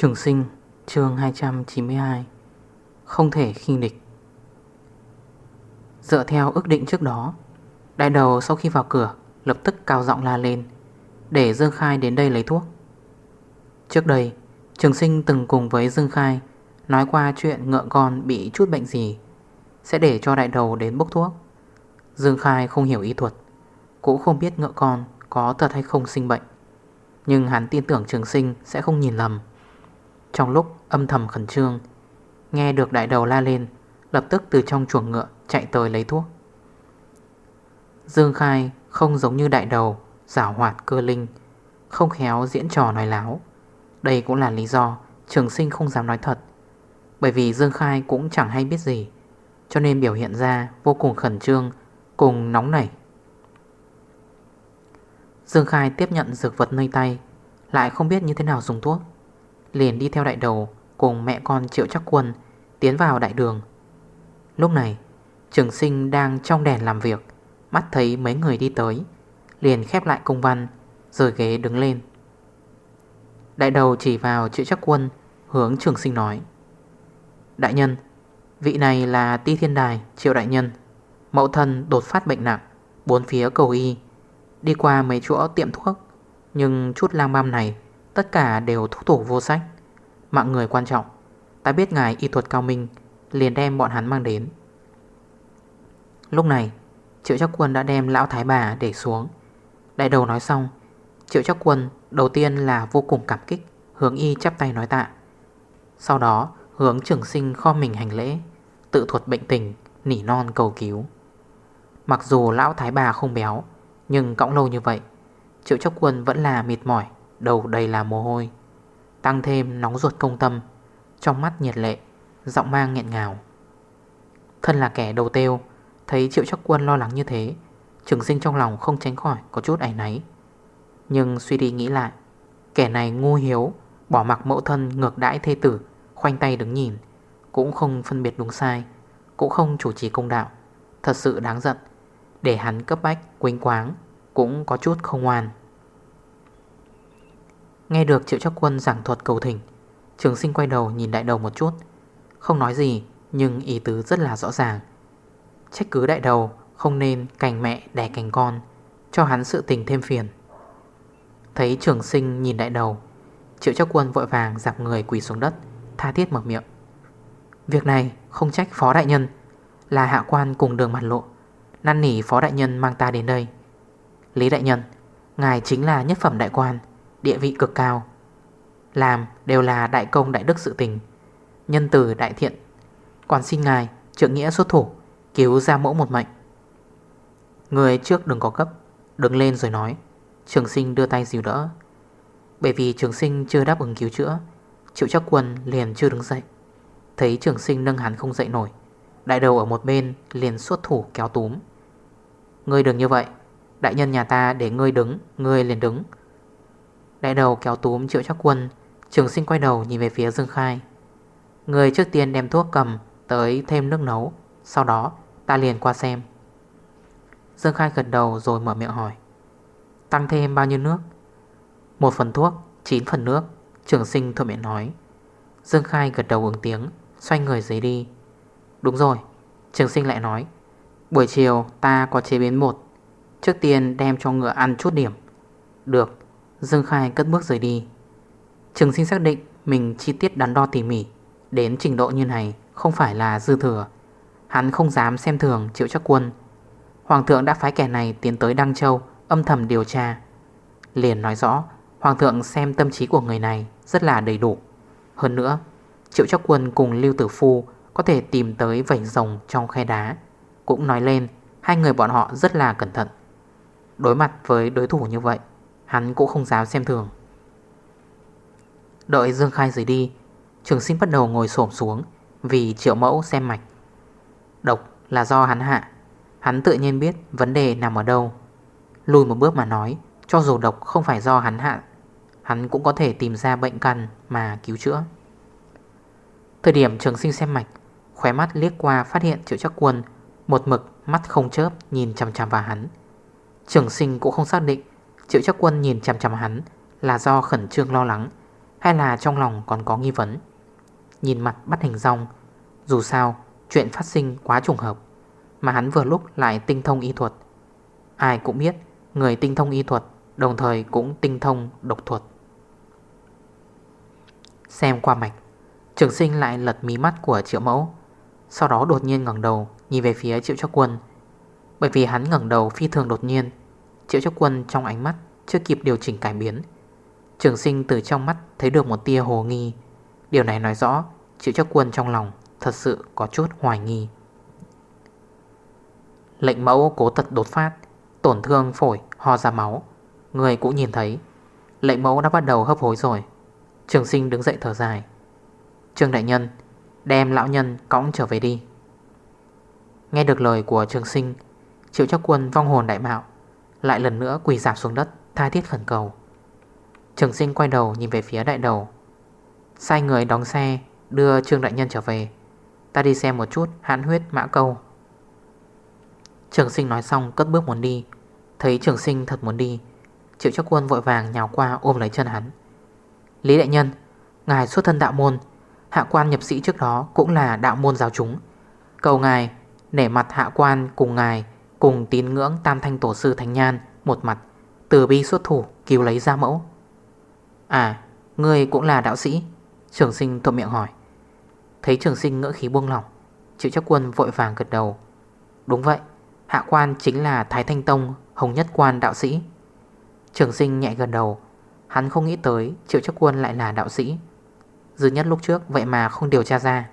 Trường sinh, chương 292 Không thể khinh địch. Dựa theo ước định trước đó, Đại đầu sau khi vào cửa, Lập tức cao giọng la lên, Để Dương Khai đến đây lấy thuốc. Trước đây, Trường sinh từng cùng với Dương Khai Nói qua chuyện ngựa con bị chút bệnh gì, Sẽ để cho đại đầu đến bốc thuốc. Dương Khai không hiểu y thuật, Cũng không biết ngựa con có thật hay không sinh bệnh. Nhưng hắn tin tưởng trường sinh sẽ không nhìn lầm trong lúc âm thầm khẩn trương, Nghe được đại đầu la lên, Lập tức từ trong chuồng ngựa chạy tới lấy thuốc. Dương Khai không giống như đại đầu, Giả hoạt cơ linh, Không khéo diễn trò nói láo. Đây cũng là lý do trường sinh không dám nói thật. Bởi vì Dương Khai cũng chẳng hay biết gì, Cho nên biểu hiện ra vô cùng khẩn trương Cùng nóng nảy. Dương Khai tiếp nhận dược vật nơi tay, Lại không biết như thế nào dùng thuốc. Liền đi theo đại đầu Cùng mẹ con Triệu Chắc Quân Tiến vào đại đường. Lúc này, Trường sinh đang trong đèn làm việc, Mắt thấy mấy người đi tới, Liền khép lại công văn, Rồi ghế đứng lên. Đại đầu chỉ vào Triệu Chắc Quân, Hướng trường sinh nói, Đại nhân, Vị này là ti thiên đài, Triệu đại nhân. Mẫu thân đột phát bệnh nặng, Bốn phía cầu y, Đi qua mấy chỗ tiệm thuốc, Nhưng chút lang băm này Tất cả đều thúc thủ vô sách. Mạng người quan trọng. Ta biết ngài y thuật cao minh, Liền đem bọn hắn mang đến. Lúc này, Triệu chắc quân đã đem lão thái bà để xuống. Đại đầu nói xong, Triệu chắc quân đầu tiên là vô cùng cảm kích, Hướng y chắp tay nói tạ. Sau đó, hướng trưởng sinh kho mình hành lễ, Tự thuật bệnh tình, Nỉ non cầu cứu. Mặc dù lão thái bà không béo, Nhưng cõng lâu như vậy, Triệu chắc quân vẫn là mệt mỏi. Đầu đầy là mồ hôi. Tăng thêm nóng ruột công tâm, Trong mắt nhiệt lệ, Giọng mang nghẹn ngào. Thân là kẻ đầu têu, Thấy triệu chắc quân lo lắng như thế, Trường sinh trong lòng không tránh khỏi có chút ảnh náy. Nhưng suy đi nghĩ lại, Kẻ này ngu hiếu, Bỏ mặc mẫu thân ngược đãi thê tử, Khoanh tay đứng nhìn, Cũng không phân biệt đúng sai, Cũng không chủ trì công đạo. Thật sự đáng giận, Để hắn cấp bách quỳnh quáng, Cũng có chút không ngoan Nghe được triệu chắc quân giảng thuật cầu thỉnh, Trường sinh quay đầu nhìn đại đầu một chút. Không nói gì, Nhưng ý tứ rất là rõ ràng. Trách cứ đại đầu Không nên cành mẹ đẻ cành con, Cho hắn sự tình thêm phiền. Thấy trường sinh nhìn đại đầu, Triệu chắc quân vội vàng dạp người quỳ xuống đất, Tha thiết mở miệng. Việc này không trách phó đại nhân, Là hạ quan cùng đường mặt lộ, Năn nỉ phó đại nhân mang ta đến đây. Lý đại nhân, Ngài chính là nhất phẩm đại quan Địa vị cực cao. Làm đều là đại công đại đức sự tình, Nhân từ đại thiện. Còn xin ngài trượng nghĩa xuất thủ, Cứu ra mẫu một mệnh. Người trước đừng có cấp Đứng lên rồi nói, Trường sinh đưa tay dìu đỡ. Bởi vì trường sinh chưa đáp ứng cứu chữa, Triệu chắc quân liền chưa đứng dậy. Thấy trường sinh nâng hắn không dậy nổi, Đại đầu ở một bên liền xuất thủ kéo túm. Ngươi đừng như vậy, Đại nhân nhà ta để ngươi đứng, Ngươi liền đứng. Đại đầu kéo túm triệu chắc quân. Trường sinh quay đầu nhìn về phía Dương Khai. Người trước tiên đem thuốc cầm Tới thêm nước nấu, Sau đó ta liền qua xem. Dương Khai gật đầu rồi mở miệng hỏi. Tăng thêm bao nhiêu nước? Một phần thuốc 9 phần nước, Trường sinh thuận miệng nói. Dương Khai gật đầu ứng tiếng, Xoay người dưới đi. Đúng rồi, Trường sinh lại nói. Buổi chiều ta có chế biến một. Trước tiên đem cho ngựa ăn chút điểm. Được Dương Khai cất bước rời đi. Trường sinh xác định mình chi tiết đắn đo tỉ mỉ, Đến trình độ như này không phải là dư thừa. Hắn không dám xem thường triệu chắc quân. Hoàng thượng đã phái kẻ này tiến tới Đăng Châu, Âm thầm điều tra. Liền nói rõ, Hoàng thượng xem tâm trí của người này rất là đầy đủ. Hơn nữa, Triệu chắc quân cùng Lưu Tử Phu Có thể tìm tới vảnh rồng trong khe đá. Cũng nói lên, Hai người bọn họ rất là cẩn thận. Đối mặt với đối thủ như vậy Hắn cũng không dám xem thường. Đợi Dương Khai rời đi, Trường sinh bắt đầu ngồi xổm xuống Vì triệu mẫu xem mạch. Độc là do hắn hạ. Hắn tự nhiên biết vấn đề nằm ở đâu. Lùi một bước mà nói, Cho dù độc không phải do hắn hạ, Hắn cũng có thể tìm ra bệnh căn mà cứu chữa. Thời điểm trường sinh xem mạch, Khóe mắt liếc qua phát hiện triệu chắc quân, Một mực mắt không chớp nhìn chằm chằm vào hắn. Trường sinh cũng không xác định Triệu chắc quân nhìn chằm chằm hắn, Là do khẩn trương lo lắng, Hay là trong lòng còn có nghi vấn? Nhìn mặt bắt hình rong, Dù sao, chuyện phát sinh quá trùng hợp, Mà hắn vừa lúc lại tinh thông y thuật. Ai cũng biết, Người tinh thông y thuật Đồng thời cũng tinh thông độc thuật. Xem qua mạch, Trường sinh lại lật mí mắt của triệu mẫu, Sau đó đột nhiên ngẩng đầu Nhìn về phía triệu chắc quân. Bởi vì hắn ngẩng đầu phi thường đột nhiên Triệu chắc quân trong ánh mắt, Chưa kịp điều chỉnh cải biến. Trường sinh từ trong mắt thấy được một tia hồ nghi. Điều này nói rõ Triệu chắc quân trong lòng Thật sự có chút hoài nghi. Lệnh mẫu cố tật đột phát, Tổn thương phổi, ho ra máu. Người cũng nhìn thấy. Lệnh mẫu đã bắt đầu hấp hối rồi. Trường sinh đứng dậy thở dài. Trương đại nhân, Đem lão nhân cõng trở về đi. Nghe được lời của trường sinh Triệu chắc quân vong hồn đại mạo lại lần nữa quỳ dạp xuống đất, Tha thiết khẩn cầu. Trường sinh quay đầu nhìn về phía đại đầu. Sai người đóng xe, Đưa Trương đại nhân trở về. Ta đi xem một chút hãn huyết mã câu. Trường sinh nói xong cất bước muốn đi. Thấy trường sinh thật muốn đi, Triệu chắc quân vội vàng nhào qua ôm lấy chân hắn. Lý đại nhân, Ngài xuất thân đạo môn, Hạ quan nhập sĩ trước đó cũng là đạo môn giáo chúng. Cầu ngài Nể mặt hạ quan cùng ngài Cùng tín ngưỡng tam thanh tổ sư Thánh Nhan Một mặt, từ bi xuất thủ cứu lấy ra mẫu. À Ngươi cũng là đạo sĩ? Trường sinh thuộc miệng hỏi. Thấy trường sinh ngỡ khí buông lỏng, Triệu chắc quân vội vàng gật đầu. Đúng vậy, Hạ quan chính là Thái Thanh Tông Hồng Nhất Quan đạo sĩ. Trường sinh nhẹ gần đầu. Hắn không nghĩ tới Triệu chắc quân lại là đạo sĩ. Dư nhất lúc trước vậy mà không điều tra ra.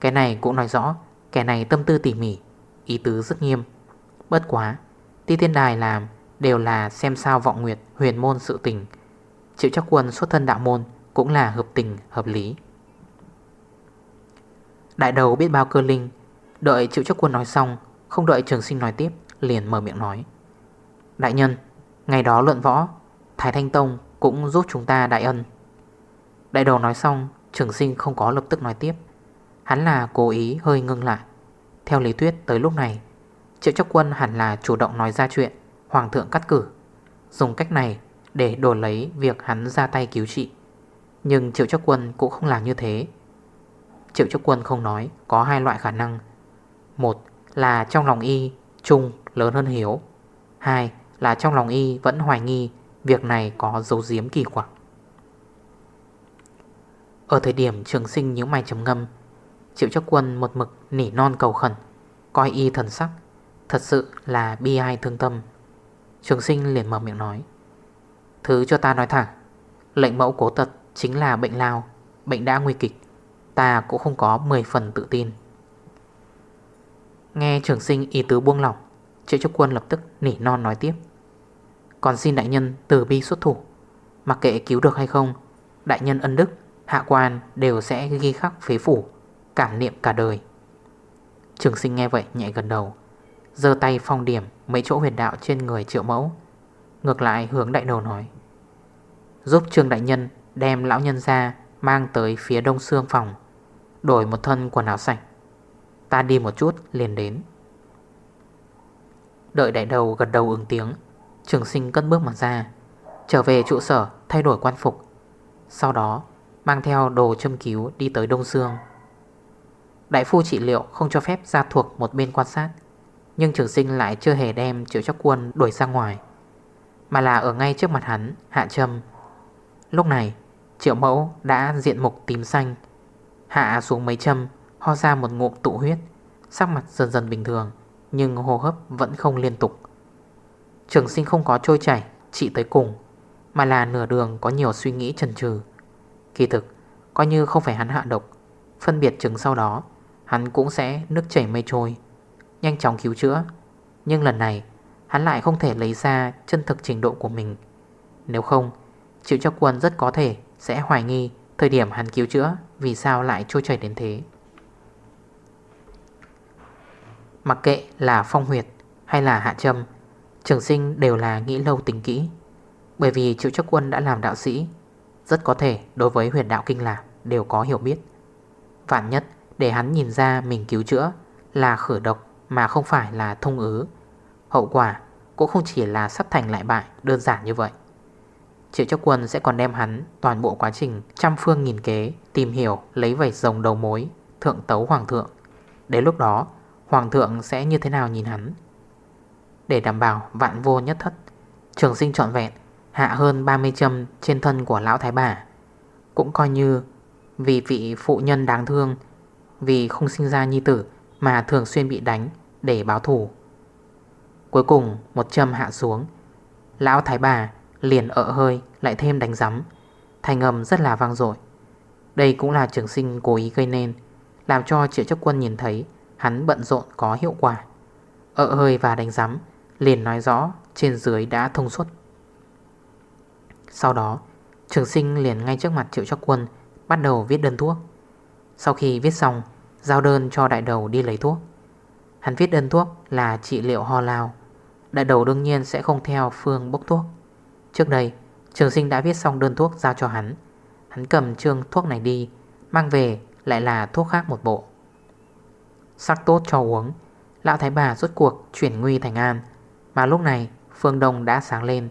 Cái này cũng nói rõ, Kẻ này tâm tư tỉ mỉ, Ý tứ rất nghiêm. Bất quá, Ti tiên đài làm Đều là xem sao vọng nguyệt, huyền môn sự tình. Triệu chắc quân xuất thân đạo môn Cũng là hợp tình, hợp lý. Đại đầu biết bao cơ linh, Đợi triệu chắc quân nói xong, Không đợi trường sinh nói tiếp, Liền mở miệng nói. Đại nhân, Ngày đó luận võ, Thái Thanh Tông cũng giúp chúng ta đại ân. Đại đầu nói xong, Trường sinh không có lập tức nói tiếp. Hắn là cố ý hơi ngưng lại. Theo lý thuyết, tới lúc này Triệu chấp quân hẳn là chủ động nói ra chuyện, Hoàng thượng cắt cử. Dùng cách này để đổ lấy việc hắn ra tay cứu trị. Nhưng triệu chấp quân cũng không làm như thế. Triệu chấp quân không nói, Có hai loại khả năng. Một là trong lòng y Trung lớn hơn hiếu. Hai là trong lòng y vẫn hoài nghi Việc này có dấu diếm kỳ quặc. Ở thời điểm trường sinh những mày chấm ngâm, Triệu chấp quân một mực nỉ non cầu khẩn, Coi y thần sắc. Thật sự là bi ai thương tâm. Trường sinh liền mở miệng nói. Thứ cho ta nói thẳng, Lệnh mẫu cố tật chính là bệnh lao, Bệnh đã nguy kịch. Ta cũng không có 10 phần tự tin. Nghe trường sinh ý tứ buông lỏng, Triệu chấp quân lập tức nỉ non nói tiếp. Còn xin đại nhân từ bi xuất thủ, Mặc kệ cứu được hay không, Đại nhân ân đức, Hạ quan đều sẽ ghi khắc phế phủ, Cảm niệm cả đời. Trường sinh nghe vậy nhẹ gần đầu. Dơ tay phong điểm mấy chỗ huyền đạo trên người triệu mẫu. Ngược lại hướng đại đầu nói, Giúp trương đại nhân đem lão nhân ra Mang tới phía đông xương phòng, Đổi một thân quần áo sạch. Ta đi một chút liền đến. Đợi đại đầu gật đầu ứng tiếng, Trường sinh cất bước mà ra, Trở về trụ sở thay đổi quan phục. Sau đó, mang theo đồ châm cứu đi tới Đông Dương Đại phu trị liệu không cho phép ra thuộc một bên quan sát. Nhưng trường sinh lại chưa hề đem triệu chắc quân đuổi ra ngoài, Mà là ở ngay trước mặt hắn, hạ châm Lúc này, triệu mẫu đã diện mục tím xanh, Hạ xuống mấy châm, Ho ra một ngụm tụ huyết, Sắc mặt dần dần bình thường, Nhưng hô hấp vẫn không liên tục. Trường sinh không có trôi chảy, Chỉ tới cùng, Mà là nửa đường có nhiều suy nghĩ chần chừ. Kỳ thực, Coi như không phải hắn hạ độc, Phân biệt chứng sau đó, Hắn cũng sẽ nước chảy mây trôi. Nhanh chóng cứu chữa. Nhưng lần này, Hắn lại không thể lấy ra chân thực trình độ của mình. Nếu không, Chịu cho quân rất có thể Sẽ hoài nghi Thời điểm hắn cứu chữa Vì sao lại trôi chảy đến thế. Mặc kệ là phong huyệt hay là hạ châm Trường sinh đều là nghĩ lâu tính kỹ. Bởi vì triệu chắc quân đã làm đạo sĩ, Rất có thể đối với huyền đạo kinh lạc đều có hiểu biết. Vạn nhất để hắn nhìn ra mình cứu chữa là khử độc mà không phải là thông ứ. Hậu quả, cũng không chỉ là sắp thành lại bại đơn giản như vậy. Triệu Cho quân sẽ còn đem hắn toàn bộ quá trình trăm phương nghìn kế tìm hiểu lấy vảy rồng đầu mối, thượng tấu hoàng thượng. Đến lúc đó, hoàng thượng sẽ như thế nào nhìn hắn? Để đảm bảo vạn vô nhất thất, Trường sinh trọn vẹn, hạ hơn 30 châm trên thân của lão thái bà, Cũng coi như vì vị phụ nhân đáng thương, Vì không sinh ra nhi tử mà thường xuyên bị đánh Để báo thủ Cuối cùng, một châm hạ xuống. Lão thái bà liền ợ hơi Lại thêm đánh giấm. Thành âm rất là vang dội. Đây cũng là trường sinh cố ý gây nên, Làm cho triệu chấp quân nhìn thấy Hắn bận rộn có hiệu quả. Ợ hơi và đánh giấm Liền nói rõ trên dưới đã thông suốt. Sau đó, Trường sinh liền ngay trước mặt triệu chấp quân Bắt đầu viết đơn thuốc. Sau khi viết xong Giao đơn cho đại đầu đi lấy thuốc. Hắn viết đơn thuốc là trị liệu ho lao. Đại đầu đương nhiên sẽ không theo phương bốc thuốc. Trước đây, Trường sinh đã viết xong đơn thuốc giao cho hắn. Hắn cầm trương thuốc này đi, Mang về lại là thuốc khác một bộ. Sắc tốt cho uống. Lão Thái Bà rốt cuộc chuyển nguy thành an. Mà lúc này, phương đông đã sáng lên.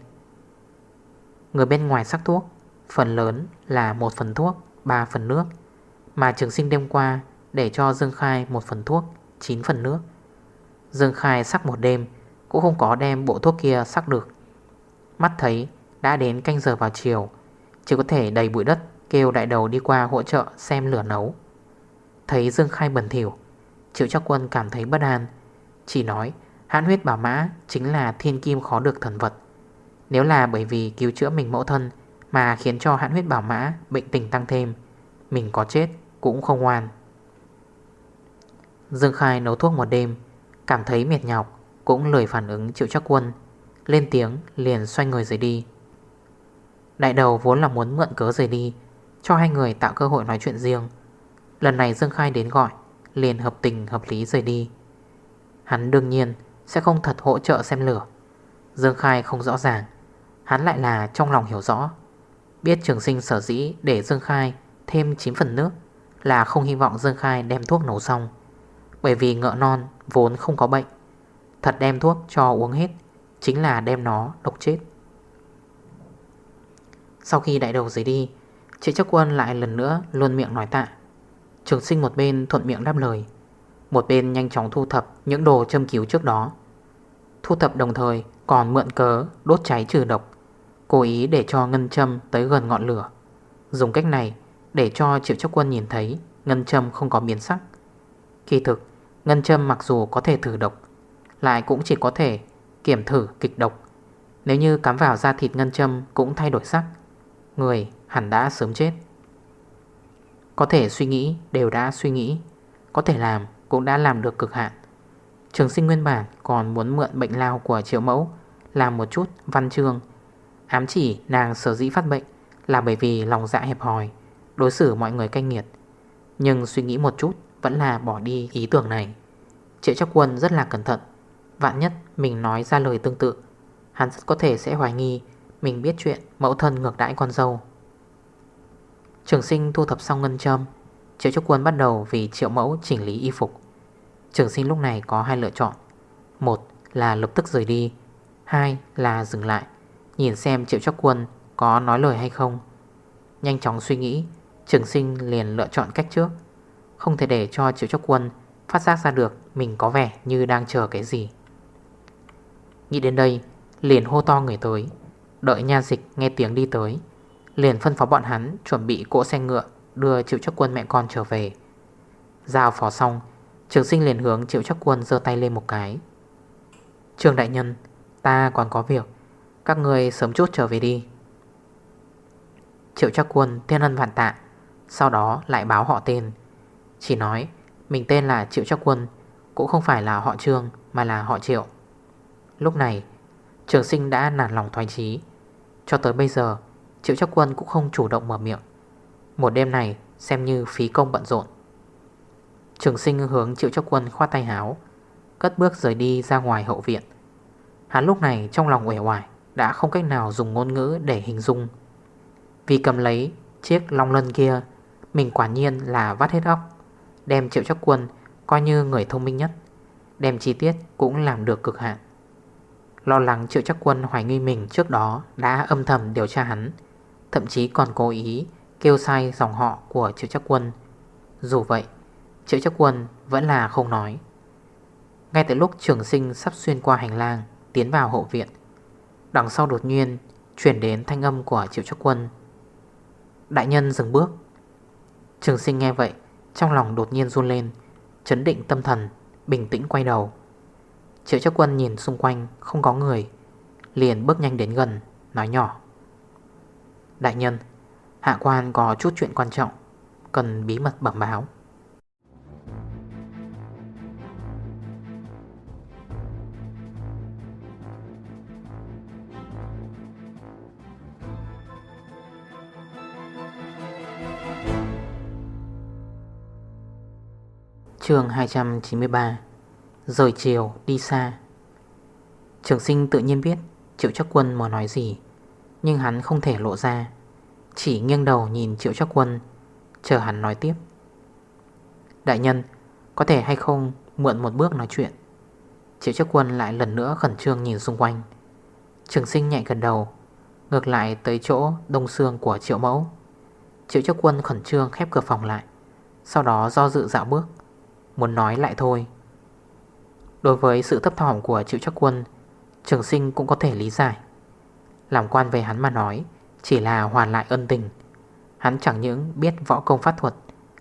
Người bên ngoài sắc thuốc, Phần lớn là một phần thuốc, ba phần nước. Mà trường sinh đêm qua để cho Dương Khai một phần thuốc 9 phần nước Dương Khai sắc một đêm, Cũng không có đem bộ thuốc kia sắc được. Mắt thấy đã đến canh giờ vào chiều, Chỉ có thể đầy bụi đất, Kêu đại đầu đi qua hỗ trợ xem lửa nấu. Thấy Dương Khai bẩn thỉu, Triệu chắc quân cảm thấy bất an. Chỉ nói, hãn huyết bảo mã Chính là thiên kim khó được thần vật. Nếu là bởi vì cứu chữa mình mẫu thân mà khiến cho hãn huyết bảo mã bệnh tình tăng thêm, Mình có chết cũng không ngoan Dương Khai nấu thuốc một đêm, Cảm thấy mệt nhọc, Cũng lời phản ứng chịu chắc quân, Lên tiếng liền xoay người rời đi. Đại đầu vốn là muốn mượn cớ rời đi, Cho hai người tạo cơ hội nói chuyện riêng. Lần này Dương Khai đến gọi, Liền hợp tình hợp lý rời đi. Hắn đương nhiên sẽ không thật hỗ trợ xem lửa. Dương Khai không rõ ràng, Hắn lại là trong lòng hiểu rõ. Biết trường sinh sở dĩ để Dương Khai thêm 9 phần nước Là không hy vọng Dương Khai đem thuốc nấu xong. Bởi vì ngợ non vốn không có bệnh. Thật đem thuốc cho uống hết, Chính là đem nó độc chết. Sau khi đại đầu rời đi Chị chắc quân lại lần nữa luôn miệng nói tạ. Trường sinh một bên thuận miệng đáp lời, Một bên nhanh chóng thu thập những đồ châm cứu trước đó. Thu thập đồng thời còn mượn cớ đốt cháy trừ độc, Cố ý để cho ngân châm tới gần ngọn lửa. Dùng cách này để cho triệu chấp quân nhìn thấy Ngân châm không có biến sắc. Kỳ thực Ngân châm mặc dù có thể thử độc, Lại cũng chỉ có thể kiểm thử kịch độc. Nếu như cắm vào da thịt ngân châm Cũng thay đổi sắc, Người hẳn đã sớm chết. Có thể suy nghĩ, đều đã suy nghĩ, Có thể làm cũng đã làm được cực hạn. Trường sinh nguyên bản còn muốn mượn bệnh lao của triệu mẫu Làm một chút văn chương, Ám chỉ nàng sở dĩ phát bệnh Là bởi vì lòng dạ hẹp hòi, Đối xử mọi người canh nghiệt. Nhưng suy nghĩ một chút vẫn là bỏ đi ý tưởng này. Triệu chắc quân rất là cẩn thận. Vạn nhất mình nói ra lời tương tự, Hắn rất có thể sẽ hoài nghi Mình biết chuyện mẫu thân ngược đãi con dâu. Trường sinh thu thập xong ngân châm, Triệu trúc quân bắt đầu vì triệu mẫu chỉnh lý y phục. Trường sinh lúc này có hai lựa chọn. Một là lập tức rời đi, Hai là dừng lại, Nhìn xem triệu chắc quân có nói lời hay không. Nhanh chóng suy nghĩ, Trường sinh liền lựa chọn cách trước. Không thể để cho triệu chắc quân Phát giác ra được mình có vẻ như đang chờ cái gì. Nghĩ đến đây, Liền hô to người tới. Đợi nha dịch nghe tiếng đi tới, Liền phân phó bọn hắn chuẩn bị cỗ xe ngựa Đưa triệu chắc quân mẹ con trở về. Giao phó xong, Trường sinh liền hướng triệu chắc quân dơ tay lên một cái. Trường đại nhân, Ta còn có việc, các người sớm chút trở về đi. Triệu chắc quân thiên ân vạn tạ, Sau đó lại báo họ tên. Chỉ nói, Mình tên là Triệu Trác quân, Cũng không phải là họ trương, Mà là họ triệu. Lúc này, Trường sinh đã nản lòng thoái trí Cho tới bây giờ, Triệu Trác quân cũng không chủ động mở miệng. Một đêm này, xem như phí công bận rộn. Trường sinh hướng triệu Trác quân khoát tay háo, Cất bước rời đi ra ngoài hậu viện. Hắn lúc này trong lòng uể hoài Đã không cách nào dùng ngôn ngữ để hình dung. Vì cầm lấy chiếc long lân kia, Mình quả nhiên là vắt hết óc. Đem triệu chắc quân coi như người thông minh nhất Đem chi tiết cũng làm được cực hạn. Lo lắng triệu chắc quân hoài nghi mình trước đó đã âm thầm điều tra hắn Thậm chí còn cố ý kêu sai dòng họ của triệu chắc quân. Dù vậy, triệu chắc quân vẫn là không nói. Ngay tại lúc trường sinh sắp xuyên qua hành lang Tiến vào hậu viện Đằng sau đột nhiên Chuyển đến thanh âm của triệu chắc quân. Đại nhân dừng bước. Trường sinh nghe vậy trong lòng đột nhiên run lên, Chấn định tâm thần, Bình tĩnh quay đầu. Triệu chắc quân nhìn xung quanh, không có người, Liền bước nhanh đến gần, Nói nhỏ. Đại nhân, Hạ quan có chút chuyện quan trọng, Cần bí mật bẩm báo. Chương 293 Rời chiều đi xa. Trường sinh tự nhiên biết Triệu chắc quân mà nói gì, Nhưng hắn không thể lộ ra. Chỉ nghiêng đầu nhìn triệu chắc quân, Chờ hắn nói tiếp. Đại nhân, Có thể hay không mượn một bước nói chuyện? Triệu chắc quân lại lần nữa khẩn trương nhìn xung quanh. Trường sinh nhạy gần đầu, Ngược lại tới chỗ đông xương của triệu mẫu. Triệu chắc quân khẩn trương khép cửa phòng lại, Sau đó do dự dạo bước. Muốn nói lại thôi. Đối với sự thấp thỏm của triệu chắc quân, Trường sinh cũng có thể lý giải. Làm quan về hắn mà nói, Chỉ là hoàn lại ân tình. Hắn chẳng những biết võ công pháp thuật,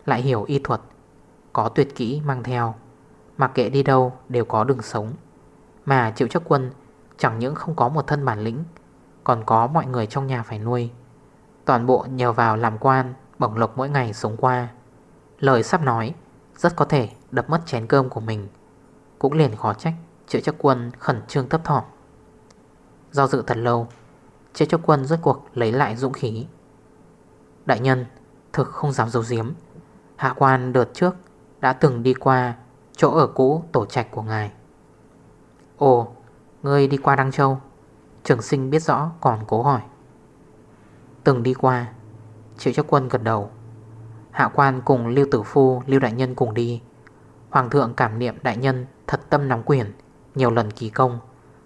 Lại hiểu y thuật, Có tuyệt kỹ mang theo. Mặc kệ đi đâu đều có đường sống. Mà triệu chắc quân Chẳng những không có một thân bản lĩnh, Còn có mọi người trong nhà phải nuôi. Toàn bộ nhờ vào làm quan Bổng lộc mỗi ngày sống qua. Lời sắp nói rất có thể đập mất chén cơm của mình. Cũng liền khó trách, Triệu chắc quân khẩn trương thấp thỏm. Do dự thật lâu, Triệu chắc quân rốt cuộc lấy lại dũng khí. Đại nhân, Thực không dám dấu diếm Hạ quan đợt trước Đã từng đi qua chỗ ở cũ tổ trạch của ngài. Ồ, Ngươi đi qua Đăng Châu. Trường sinh biết rõ còn cố hỏi. Từng đi qua, Triệu chắc quân gật đầu. Hạ quan cùng Lưu Tử Phu, Lưu Đại Nhân cùng đi. Hoàng thượng cảm niệm đại nhân thật tâm nắm quyền, Nhiều lần kỳ công,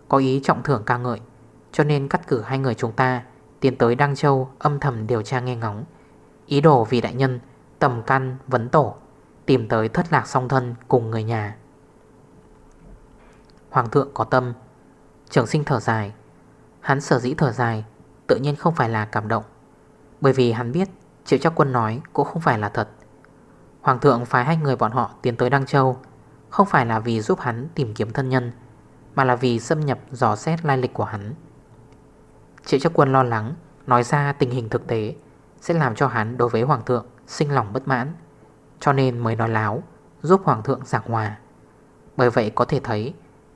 Có ý trọng thưởng ca ngợi, Cho nên cắt cử hai người chúng ta, Tiến tới Đăng Châu âm thầm điều tra nghe ngóng. Ý đồ vì đại nhân Tầm căn vấn tổ, Tìm tới thất lạc song thân cùng người nhà. Hoàng thượng có tâm, Trường sinh thở dài. Hắn sở dĩ thở dài Tự nhiên không phải là cảm động, Bởi vì hắn biết Triệu chắc quân nói cũng không phải là thật. Hoàng thượng phái hai người bọn họ tiến tới Đăng Châu, Không phải là vì giúp hắn tìm kiếm thân nhân, Mà là vì xâm nhập dò xét lai lịch của hắn. Triệu chắc quân lo lắng, Nói ra tình hình thực tế Sẽ làm cho hắn đối với Hoàng thượng Sinh lòng bất mãn, Cho nên mới nói láo, Giúp Hoàng thượng giảng hòa. Bởi vậy có thể thấy,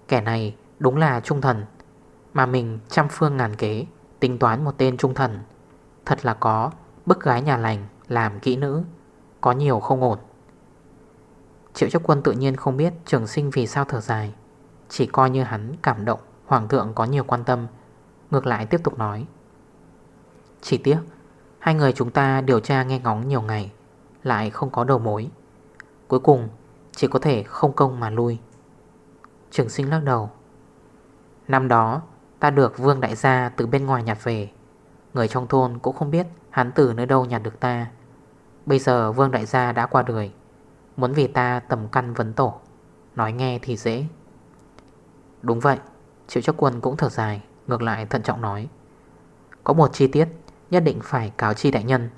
Kẻ này đúng là trung thần, Mà mình trăm phương ngàn kế Tính toán một tên trung thần, Thật là có bức gái nhà lành, Làm kỹ nữ, có nhiều không ổn. Triệu chấp quân tự nhiên không biết trường sinh vì sao thở dài. Chỉ coi như hắn cảm động, Hoàng thượng có nhiều quan tâm, Ngược lại tiếp tục nói. Chỉ tiếc, Hai người chúng ta điều tra nghe ngóng nhiều ngày, Lại không có đầu mối. Cuối cùng, chỉ có thể không công mà lui. Trường sinh lắc đầu. Năm đó, ta được vương đại gia từ bên ngoài nhặt về. Người trong thôn cũng không biết hắn từ nơi đâu nhặt được ta? Bây giờ Vương Đại gia đã qua đời. Muốn vì ta tầm căn vấn tổ. Nói nghe thì dễ. Đúng vậy, Triệu chắc quân cũng thở dài, Ngược lại thận trọng nói. Có một chi tiết nhất định phải cáo chi đại nhân.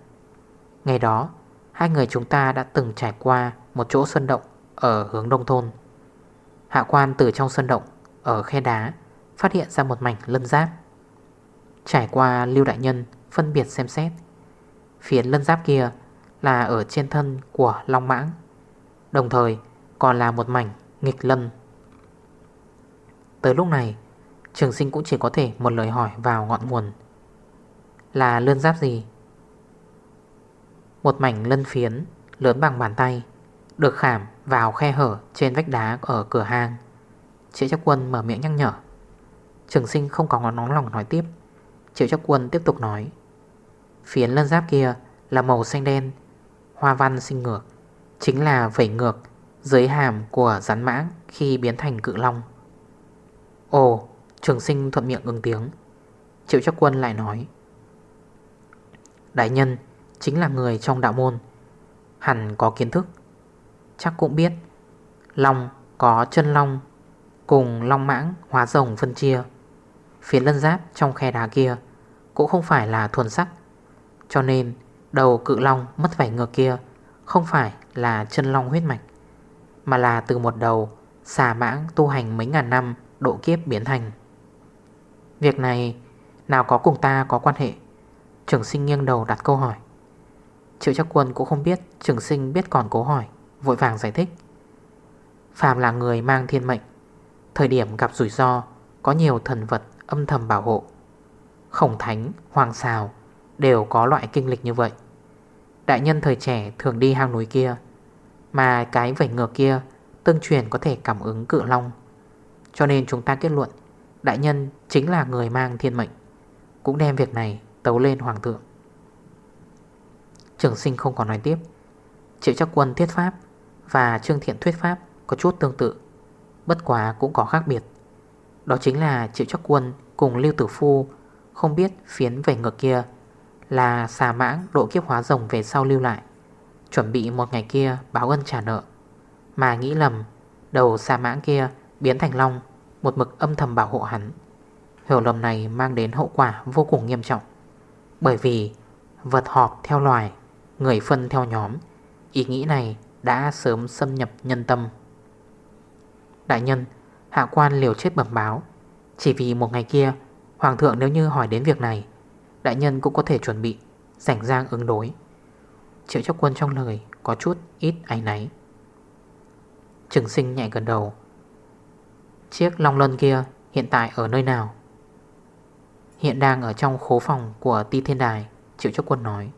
Ngày đó, Hai người chúng ta đã từng trải qua Một chỗ sân động ở hướng đông thôn. Hạ quan từ trong sân động, Ở khe đá, Phát hiện ra một mảnh lân giáp. Trải qua lưu đại nhân Phân biệt xem xét phiến lân giáp kia là ở trên thân của Long Mãng, Đồng thời còn là một mảnh nghịch lân. Tới lúc này, Trường sinh cũng chỉ có thể một lời hỏi vào ngọn nguồn Là lân giáp gì? Một mảnh lân phiến lớn bằng bàn tay Được khảm vào khe hở trên vách đá ở cửa hang. Triệu chắc quân mở miệng nhắc nhở. Trường sinh không có nóng lòng nói tiếp. Triệu chắc quân tiếp tục nói. Phiến lân giáp kia là màu xanh đen, Hoa văn sinh ngược, Chính là vẩy ngược dưới hàm của rắn mãng khi biến thành cự long. Ồ, Trường sinh thuận miệng ứng tiếng. Triệu chắc quân lại nói, Đại nhân chính là người trong đạo môn, Hẳn có kiến thức. Chắc cũng biết, Long có chân long Cùng long mãng hóa rồng phân chia. Phía lân giáp trong khe đá kia Cũng không phải là thuần sắc cho nên đầu cự long mất vảy ngược kia Không phải là chân long huyết mạch Mà là từ một đầu Xà mãng tu hành mấy ngàn năm Độ kiếp biến thành. Việc này nào có cùng ta có quan hệ? Trường sinh nghiêng đầu đặt câu hỏi. Triệu chắc quân cũng không biết Trường sinh biết còn cố hỏi Vội vàng giải thích. Phàm là người mang thiên mệnh Thời điểm gặp rủi ro Có nhiều thần vật âm thầm bảo hộ. Khổng thánh, hoàng xào Đều có loại kinh lịch như vậy. Đại nhân thời trẻ thường đi hang núi kia, Mà cái vảnh ngược kia Tương truyền có thể cảm ứng cự long. Cho nên chúng ta kết luận, Đại nhân chính là người mang thiên mệnh, Cũng đem việc này tấu lên hoàng thượng. Trường sinh không còn nói tiếp. Triệu chắc quân thuyết pháp Và Trương Thiện thuyết pháp có chút tương tự, Bất quá cũng có khác biệt. Đó chính là Triệu chắc quân cùng Lưu Tử Phu Không biết phiến vảnh ngược kia là xà mãng độ kiếp hóa rồng về sau lưu lại. Chuẩn bị một ngày kia, báo ân trả nợ. Mà nghĩ lầm, Đầu xà mãng kia biến thành long, Một mực âm thầm bảo hộ hắn. Hiểu lầm này mang đến hậu quả vô cùng nghiêm trọng. Bởi vì, vật họp theo loài, Người phân theo nhóm, Ý nghĩ này đã sớm xâm nhập nhân tâm. Đại nhân, Hạ quan liều chết bẩm báo. Chỉ vì một ngày kia, Hoàng thượng nếu như hỏi đến việc này Đại nhân cũng có thể chuẩn bị. Rảnh giang ứng đối. Triệu chấp quân trong lời có chút ít áy náy. Trường sinh nhẹ gần đầu. Chiếc long lân kia hiện tại ở nơi nào? Hiện đang ở trong khố phòng của ti thiên đài, Triệu chấp quân nói.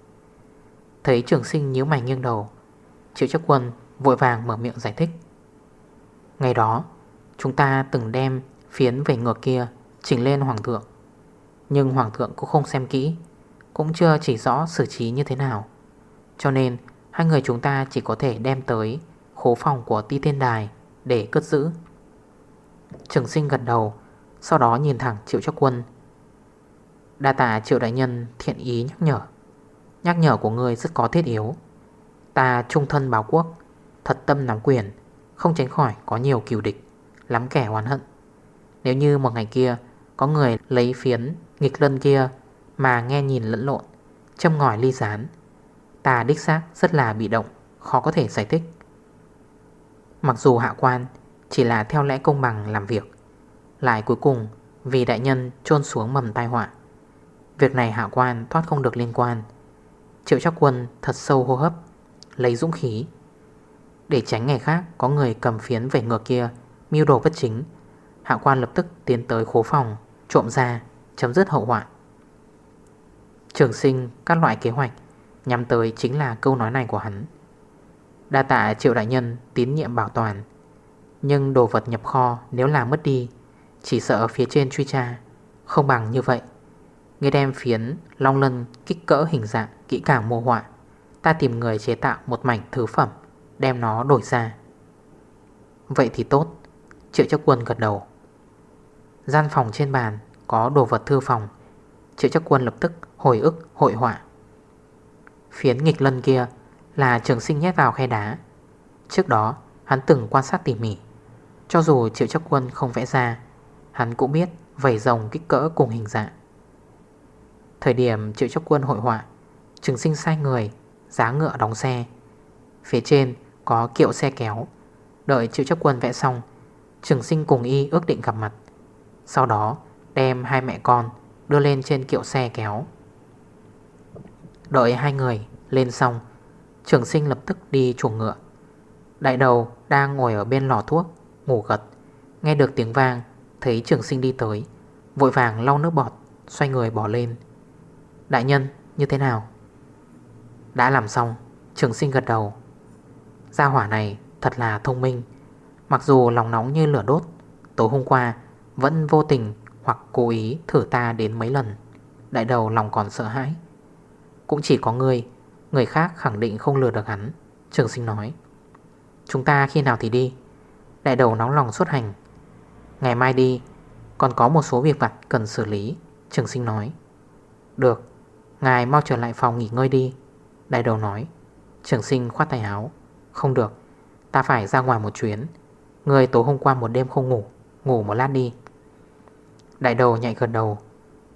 Thấy trường sinh nhíu mày nghiêng đầu, Triệu chấp quân vội vàng mở miệng giải thích. Ngày đó, Chúng ta từng đem phiến về ngược kia Chỉnh lên hoàng thượng. Nhưng hoàng thượng cũng không xem kỹ, Cũng chưa chỉ rõ xử trí như thế nào. Cho nên, Hai người chúng ta chỉ có thể đem tới Khố phòng của ti thiên đài Để cất giữ. Trường sinh gật đầu, Sau đó nhìn thẳng triệu cho quân. Đa tạ triệu đại nhân thiện ý nhắc nhở. Nhắc nhở của người rất có thiết yếu. Ta trung thân báo quốc, Thật tâm nắm quyền, Không tránh khỏi có nhiều kiều địch, Lắm kẻ oán hận. Nếu như một ngày kia có người lấy phiến nghịch lân kia Mà nghe nhìn lẫn lộn, Châm ngòi ly gián. Ta đích xác rất là bị động, Khó có thể giải thích. Mặc dù hạ quan Chỉ là theo lẽ công bằng làm việc, Lại cuối cùng Vì đại nhân trôn xuống mầm tai họa. Việc này hạ quan thoát không được liên quan. Triệu chắc quân thật sâu hô hấp, Lấy dũng khí. Để tránh ngày khác có người cầm phiến về ngược kia, Mưu đồ bất chính, Hạ quan lập tức tiến tới khố phòng. Trộm ra, chấm dứt hậu họa. Trường sinh các loại kế hoạch Nhằm tới chính là câu nói này của hắn. Đa tạ triệu đại nhân tín nhiệm bảo toàn. Nhưng đồ vật nhập kho nếu làm mất đi, Chỉ sợ phía trên truy tra. Không bằng như vậy. Người đem phiến long lân kích cỡ hình dạng, kỹ càng mô họa. Ta tìm người chế tạo một mảnh thứ phẩm, Đem nó đổi ra. Vậy thì tốt. Triệu chắc quân gật đầu. Gian phòng trên bàn có đồ vật thư phòng. Triệu chấp quân lập tức hồi ức, hội họa. Phiến nghịch lân kia là trường sinh nhét vào khe đá. Trước đó, hắn từng quan sát tỉ mỉ. Cho dù triệu chấp quân không vẽ ra, Hắn cũng biết vẩy rồng kích cỡ cùng hình dạng. Thời điểm triệu chấp quân hội họa, Trường sinh sai người, Giá ngựa đóng xe. Phía trên có kiệu xe kéo. Đợi triệu chấp quân vẽ xong, Trường sinh cùng y ước định gặp mặt. Sau đó, đem hai mẹ con Đưa lên trên kiệu xe kéo. Đợi hai người lên xong, Trường sinh lập tức đi chuồng ngựa. Đại đầu đang ngồi ở bên lò thuốc, Ngủ gật, Nghe được tiếng vang, Thấy trường sinh đi tới, Vội vàng lau nước bọt, Xoay người bỏ lên. Đại nhân, như thế nào? Đã làm xong, Trường sinh gật đầu. Gia hỏa này thật là thông minh. Mặc dù lòng nóng như lửa đốt, Tối hôm qua vẫn vô tình Hoặc cố ý thử ta đến mấy lần. Đại đầu lòng còn sợ hãi. Cũng chỉ có người Người khác khẳng định không lừa được hắn, Trường sinh nói. Chúng ta khi nào thì đi? Đại đầu nóng lòng xuất hành. Ngày mai đi, Còn có một số việc vặt cần xử lý, Trường sinh nói. Được, Ngài mau trở lại phòng nghỉ ngơi đi, Đại đầu nói. Trường sinh khoát tay áo. Không được, Ta phải ra ngoài một chuyến. Người tối hôm qua một đêm không ngủ Ngủ một lát đi. Đại đầu nhạy gần đầu,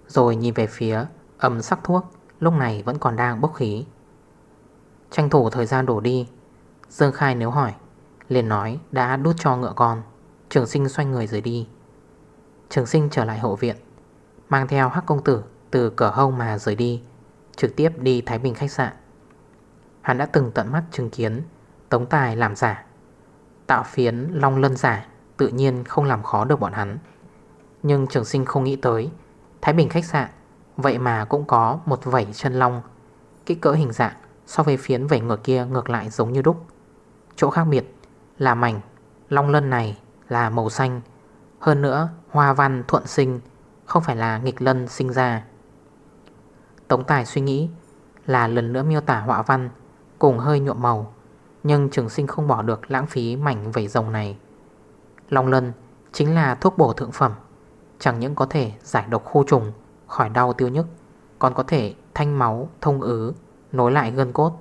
Rồi nhìn về phía âm sắc thuốc, Lúc này vẫn còn đang bốc khí. Tranh thủ thời gian đổ đi, Dương Khai nếu hỏi, liền nói đã đút cho ngựa con. Trường sinh xoay người rời đi. Trường sinh trở lại hậu viện, Mang theo hắc công tử Từ cửa hông mà rời đi, Trực tiếp đi Thái Bình khách sạn. Hắn đã từng tận mắt chứng kiến Tống tài làm giả, Tạo phiến long lân giả Tự nhiên không làm khó được bọn hắn. Nhưng trường sinh không nghĩ tới. Thái Bình khách sạn, Vậy mà cũng có một vảy chân long. Kích cỡ hình dạng So với phiến vảy ngược kia ngược lại giống như đúc. Chỗ khác biệt là mảnh, Long lân này là màu xanh. Hơn nữa, hoa văn thuận sinh, Không phải là nghịch lân sinh ra. Tống Tài suy nghĩ Là lần nữa miêu tả họa văn Cùng hơi nhuộm màu, Nhưng trường sinh không bỏ được lãng phí mảnh vẩy rồng này. Long lân chính là thuốc bổ thượng phẩm. Chẳng những có thể giải độc khu trùng Khỏi đau tiêu nhức Còn có thể thanh máu, thông ứ Nối lại gân cốt.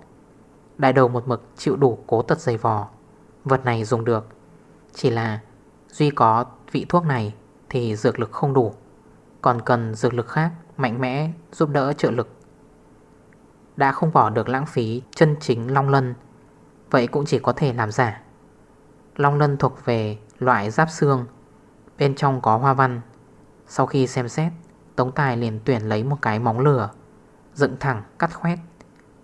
Đại đầu một mực chịu đủ cố tật dày vò. Vật này dùng được. Chỉ là Duy có vị thuốc này Thì dược lực không đủ. Còn cần dược lực khác mạnh mẽ Giúp đỡ trợ lực. Đã không bỏ được lãng phí chân chính long lân Vậy cũng chỉ có thể làm giả. Long lân thuộc về loại giáp xương Bên trong có hoa văn. Sau khi xem xét, Tống Tài liền tuyển lấy một cái móng lửa, Dựng thẳng, cắt khoét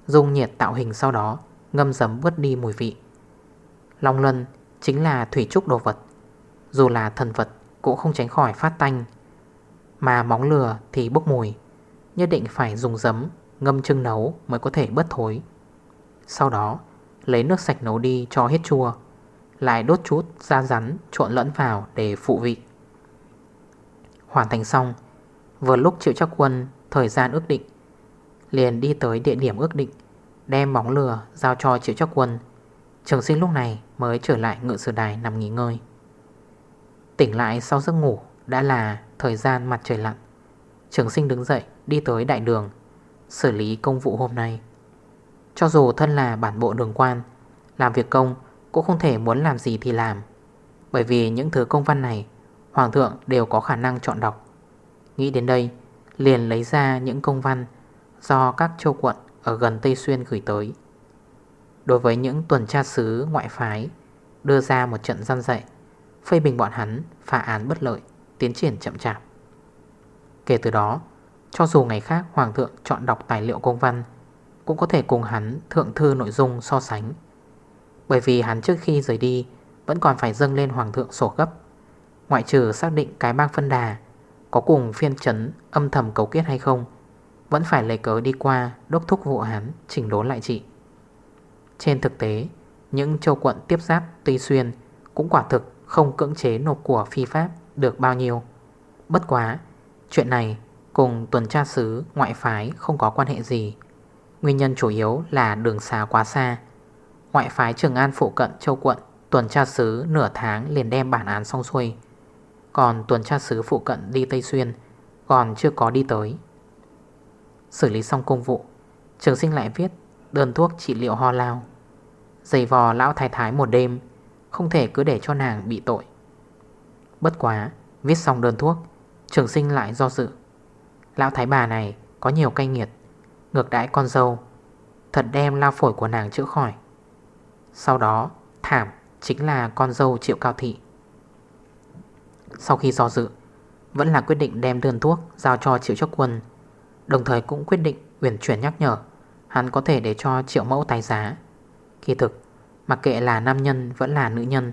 Dung nhiệt tạo hình sau đó, Ngâm giấm bớt đi mùi vị. Long lân chính là thủy trúc đồ vật, Dù là thần vật cũng không tránh khỏi phát tanh. Mà móng lửa thì bốc mùi, Nhất định phải dùng giấm, Ngâm trưng nấu mới có thể bớt thối. Sau đó, Lấy nước sạch nấu đi cho hết chua, Lại đốt chút da rắn trộn lẫn vào để phụ vị. Hoàn thành xong. Vừa lúc triệu chắc quân, Thời gian ước định, Liền đi tới địa điểm ước định, Đem bóng lửa giao cho triệu chắc quân. Trường sinh lúc này mới trở lại ngựa sử đài nằm nghỉ ngơi. Tỉnh lại sau giấc ngủ Đã là thời gian mặt trời lặn. Trường sinh đứng dậy, đi tới đại đường, Xử lý công vụ hôm nay. Cho dù thân là bản bộ đường quan, Làm việc công Cũng không thể muốn làm gì thì làm, Bởi vì những thứ công văn này Hoàng thượng đều có khả năng chọn đọc. Nghĩ đến đây, Liền lấy ra những công văn Do các châu quận ở gần Tây Xuyên gửi tới. Đối với những tuần tra sứ ngoại phái, Đưa ra một trận gian dạy, Phê bình bọn hắn, phá án bất lợi, Tiến triển chậm chạp. Kể từ đó, Cho dù ngày khác Hoàng thượng chọn đọc tài liệu công văn, Cũng có thể cùng hắn thượng thư nội dung so sánh. Bởi vì hắn trước khi rời đi, Vẫn còn phải dâng lên Hoàng thượng sổ gấp. Ngoại trừ xác định cái bang phân đà Có cùng phiên trấn âm thầm cấu kết hay không Vẫn phải lấy cớ đi qua Đốc thúc vụ hắn chỉnh đốn lại trị trên thực tế, những châu quận tiếp giáp Tây Xuyên cũng quả thực không cưỡng chế nộp của phi pháp được bao nhiêu. Bất quá, chuyện này cùng tuần tra sứ ngoại phái không có quan hệ gì. Nguyên nhân chủ yếu là đường xa quá xa. Ngoại phái Trường An phụ cận châu quận tuần tra sứ nửa tháng liền đem bản án xong xuôi. Còn tuần tra sứ phụ cận đi Tây Xuyên còn chưa có đi tới. Xử lý xong công vụ, trường sinh lại viết đơn thuốc trị liệu ho lao. Dày vò lão thái thái một đêm Không thể cứ để cho nàng bị tội Bất quá Viết xong đơn thuốc Trường sinh lại do dự Lão thái bà này có nhiều cay nghiệt Ngược đãi con dâu Thật đem lao phổi của nàng chữa khỏi Sau đó thảm Chính là con dâu triệu cao thị sau khi do dự, Vẫn là quyết định đem đơn thuốc Giao cho triệu chốc quân, Đồng thời cũng quyết định uyển chuyển nhắc nhở, Hắn có thể để cho triệu mẫu tài giá. Kỳ thực, Mặc kệ là nam nhân vẫn là nữ nhân,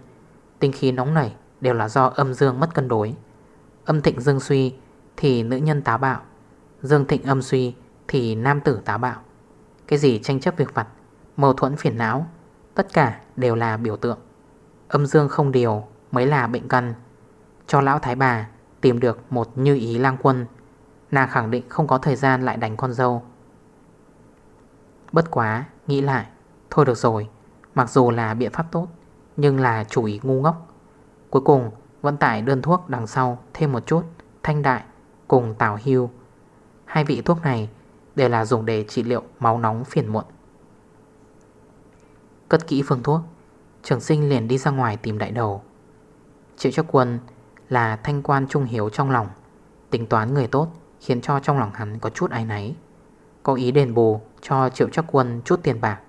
Tinh khí nóng nảy đều là do âm dương mất cân đối. Âm thịnh dương suy Thì nữ nhân táo bạo, Dương thịnh âm suy Thì nam tử táo bạo. Cái gì tranh chấp việc vặt, Mâu thuẫn phiền não, Tất cả đều là biểu tượng. Âm dương không điều mới là bệnh căn. Cho lão thái bà tìm được một như ý lang quân. Nàng khẳng định không có thời gian lại đánh con dâu. Bất quá, nghĩ lại Thôi được rồi Mặc dù là biện pháp tốt Nhưng là chủ ý ngu ngốc. Cuối cùng vẫn tải đơn thuốc đằng sau Thêm một chút Thanh đại cùng tảo hưu Hai vị thuốc này đều là dùng để trị liệu máu nóng phiền muộn. Cất kỹ phương thuốc Trường sinh liền đi ra ngoài tìm đại đầu. Triệu cho quân là thanh quan trung hiếu trong lòng. Tính toán người tốt Khiến cho trong lòng hắn có chút ái náy. Có ý đền bù cho triệu chắc quân chút tiền bạc.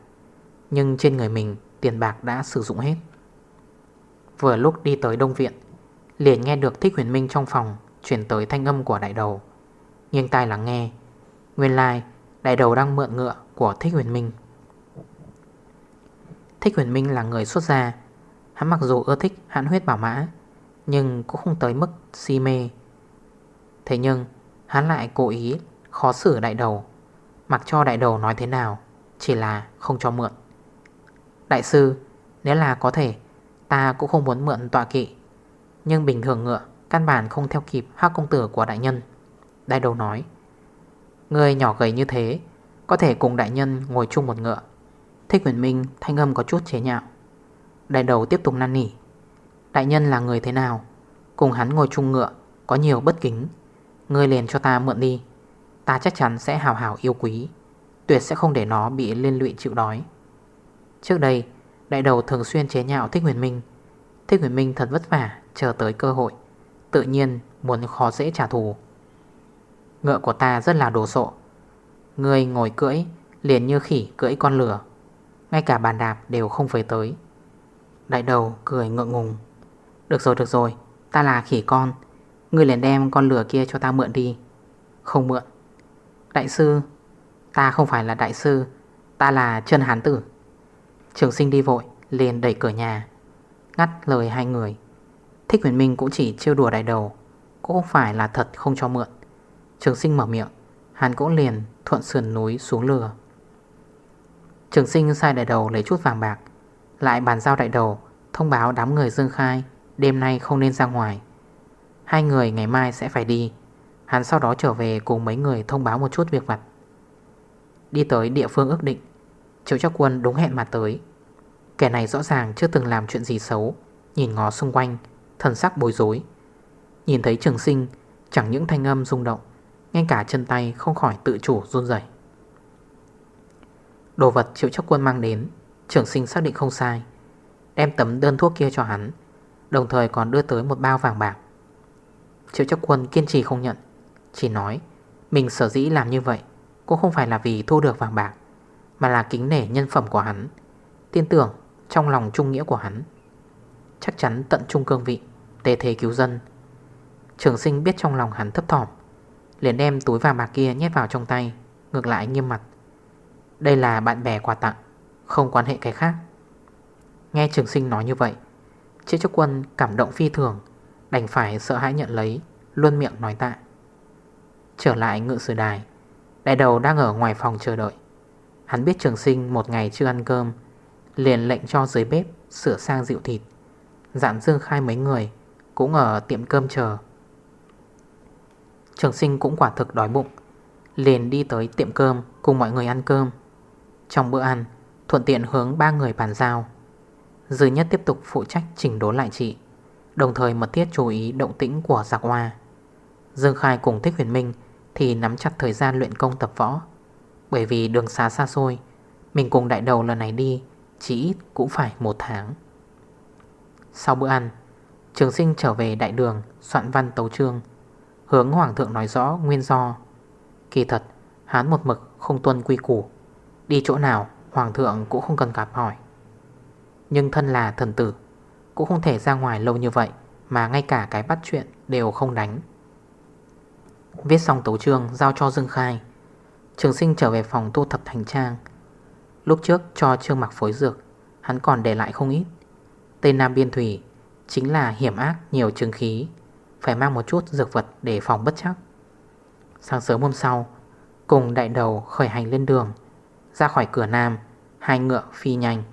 Nhưng trên người mình tiền bạc đã sử dụng hết. Vừa lúc đi tới Đông Viện Liền nghe được Thích Huyền Minh trong phòng Chuyển tới thanh âm của đại đầu. Nhưng tai lắng nghe Nguyên lai like, đại đầu đang mượn ngựa của Thích Huyền Minh. Thích Huyền Minh là người xuất gia. Hắn mặc dù ưa thích hãn huyết bảo mã nhưng cũng không tới mức si mê. Thế nhưng, Hắn lại cố ý khó xử đại đầu. Mặc cho đại đầu nói thế nào, Chỉ là không cho mượn. Đại sư, Nếu là có thể, Ta cũng không muốn mượn tọa kỵ. Nhưng bình thường ngựa, Căn bản không theo kịp hắc công tử của đại nhân. Đại đầu nói Người nhỏ gầy như thế, Có thể cùng đại nhân ngồi chung một ngựa. Thích Huyền Minh thanh âm có chút chế nhạo. Đại đầu tiếp tục năn nỉ Đại nhân là người thế nào? Cùng hắn ngồi chung ngựa, Có nhiều bất kính. Ngươi liền cho ta mượn đi. Ta chắc chắn sẽ hào hào yêu quý. Tuyệt sẽ không để nó bị liên lụy chịu đói. Trước đây, Đại đầu thường xuyên chế nhạo Thích Huyền Minh. Thích Huyền Minh thật vất vả, Chờ tới cơ hội. Tự nhiên muốn khó dễ trả thù. Ngựa của ta rất là đồ sộ. Ngươi ngồi cưỡi, Liền như khỉ cưỡi con lửa. Ngay cả bàn đạp đều không phải tới. Đại đầu cười ngượng ngùng. Được rồi được rồi. Ta là khỉ con. Ngươi liền đem con lửa kia cho ta mượn đi. Không mượn. Đại sư, Ta không phải là đại sư. Ta là chân hán tử. Trường sinh đi vội, liền đẩy cửa nhà, Ngắt lời hai người. Thích huyền minh cũng chỉ trêu đùa đại đầu, Cũng không phải là thật không cho mượn. Trường sinh mở miệng, Hắn cũng liền thuận sườn núi xuống lừa. Trường sinh sai đại đầu lấy chút vàng bạc, Lại bàn giao đại đầu Thông báo đám người dương khai. Đêm nay không nên ra ngoài. Hai người ngày mai sẽ phải đi. Hắn sau đó trở về cùng mấy người thông báo một chút việc vặt. Đi tới địa phương ước định, Triệu chắc quân đúng hẹn mà tới. Kẻ này rõ ràng chưa từng làm chuyện gì xấu, Nhìn ngó xung quanh, Thần sắc bối rối. Nhìn thấy trường sinh, Chẳng những thanh âm rung động, Ngay cả chân tay không khỏi tự chủ run rẩy. Đồ vật triệu chắc quân mang đến, Trường sinh xác định không sai, Đem tấm đơn thuốc kia cho hắn. Đồng thời còn đưa tới một bao vàng bạc. Triệu chắc quân kiên trì không nhận, Chỉ nói, Mình sở dĩ làm như vậy Cũng không phải là vì thu được vàng bạc, Mà là kính nể nhân phẩm của hắn, Tin tưởng trong lòng trung nghĩa của hắn. Chắc chắn tận trung cương vị Tề thế cứu dân. Trường sinh biết trong lòng hắn thấp thỏm, Liền đem túi vàng bạc kia nhét vào trong tay, Ngược lại nghiêm mặt. Đây là bạn bè quà tặng, Không quan hệ cái khác. Nghe trường sinh nói như vậy Chiếc chức quân cảm động phi thường, Đành phải sợ hãi nhận lấy, Luôn miệng nói tạ. Trở lại ngự sử đài, Đại đầu đang ở ngoài phòng chờ đợi. Hắn biết trường sinh một ngày chưa ăn cơm, Liền lệnh cho dưới bếp Sửa sang rượu thịt. Dặn dương khai mấy người, Cũng ở tiệm cơm chờ. Trường sinh cũng quả thực đói bụng, Liền đi tới tiệm cơm Cùng mọi người ăn cơm. Trong bữa ăn, Thuận tiện hướng ba người bàn giao. Dư nhất tiếp tục phụ trách chỉnh đốn lại chị, Đồng thời mật thiết chú ý động tĩnh của giặc hoa. Dương Khai cùng Thích Huyền Minh Thì nắm chặt thời gian luyện công tập võ. Bởi vì đường xa xa xôi, Mình cùng đại đầu lần này đi, Chỉ ít cũng phải một tháng. Sau bữa ăn, Trường sinh trở về đại đường Soạn văn tấu trương Hướng Hoàng thượng nói rõ nguyên do. Kỳ thật Hán một mực không tuân quy củ. Đi chỗ nào, Hoàng thượng cũng không cần gặp hỏi. Nhưng thân là thần tử, cũng không thể ra ngoài lâu như vậy Mà ngay cả cái bắt chuyện đều không đánh. Viết xong tấu trương Giao cho Dương Khai. Trường sinh trở về phòng thu thập thành trang. Lúc trước cho trương mặc phối dược, Hắn còn để lại không ít. Tây Nam Biên Thủy Chính là hiểm ác nhiều chứng khí, Phải mang một chút dược vật để phòng bất chắc. Sáng sớm hôm sau, Cùng đại đầu khởi hành lên đường, Ra khỏi cửa nam, Hai ngựa phi nhanh.